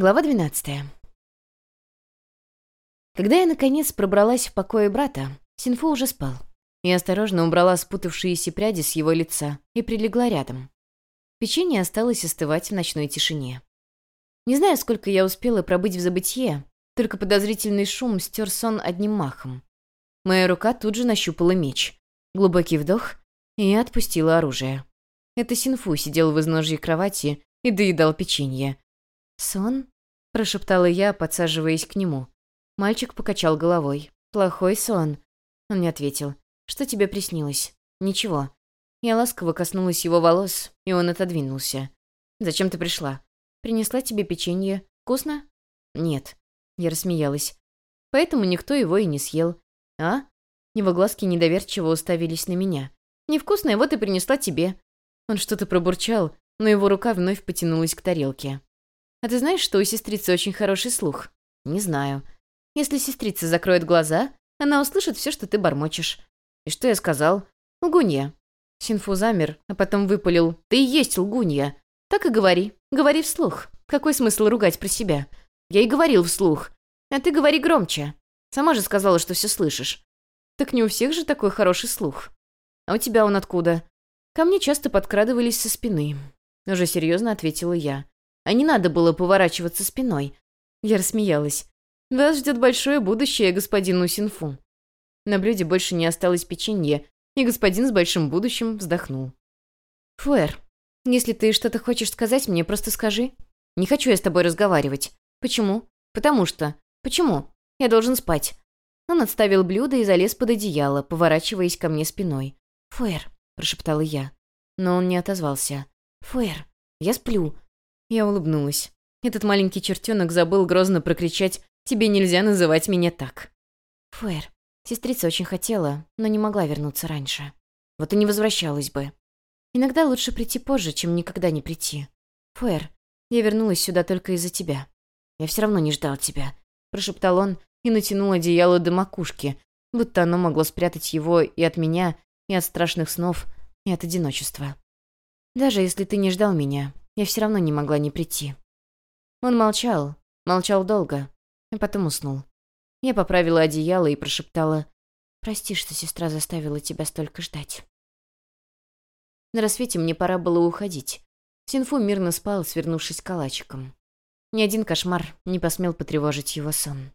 Глава 12. Когда я, наконец, пробралась в покое брата, Синфу уже спал. Я осторожно убрала спутавшиеся пряди с его лица и прилегла рядом. Печенье осталось остывать в ночной тишине. Не знаю, сколько я успела пробыть в забытье, только подозрительный шум стер сон одним махом. Моя рука тут же нащупала меч. Глубокий вдох, и я отпустила оружие. Это Синфу сидел в изножье кровати и доедал печенье. «Сон?» — прошептала я, подсаживаясь к нему. Мальчик покачал головой. «Плохой сон». Он не ответил. «Что тебе приснилось?» «Ничего». Я ласково коснулась его волос, и он отодвинулся. «Зачем ты пришла?» «Принесла тебе печенье. Вкусно?» «Нет». Я рассмеялась. «Поэтому никто его и не съел». «А?» Его глазки недоверчиво уставились на меня. «Невкусное, вот и принесла тебе». Он что-то пробурчал, но его рука вновь потянулась к тарелке. А ты знаешь, что у сестрицы очень хороший слух? Не знаю. Если сестрица закроет глаза, она услышит все, что ты бормочешь. И что я сказал? Лгунья. Синфу замер, а потом выпалил. Ты и есть лгунья. Так и говори. Говори вслух. Какой смысл ругать про себя? Я и говорил вслух. А ты говори громче. Сама же сказала, что все слышишь. Так не у всех же такой хороший слух. А у тебя он откуда? Ко мне часто подкрадывались со спины. Уже серьезно ответила я а не надо было поворачиваться спиной. Я рассмеялась. «Вас ждет большое будущее, господин Усинфу». На блюде больше не осталось печенья, и господин с большим будущим вздохнул. «Фуэр, если ты что-то хочешь сказать мне, просто скажи. Не хочу я с тобой разговаривать. Почему? Потому что. Почему? Я должен спать». Он отставил блюдо и залез под одеяло, поворачиваясь ко мне спиной. «Фуэр», — прошептала я. Но он не отозвался. «Фуэр, я сплю. Я улыбнулась. Этот маленький чертенок забыл грозно прокричать «Тебе нельзя называть меня так». Фуэр. Сестрица очень хотела, но не могла вернуться раньше. Вот и не возвращалась бы. Иногда лучше прийти позже, чем никогда не прийти. Фуэр, я вернулась сюда только из-за тебя. Я все равно не ждал тебя», — прошептал он и натянул одеяло до макушки, будто оно могло спрятать его и от меня, и от страшных снов, и от одиночества. «Даже если ты не ждал меня, я все равно не могла не прийти. Он молчал, молчал долго, и потом уснул. Я поправила одеяло и прошептала «Прости, что сестра заставила тебя столько ждать». На рассвете мне пора было уходить. Синфу мирно спал, свернувшись калачиком. Ни один кошмар не посмел потревожить его сон.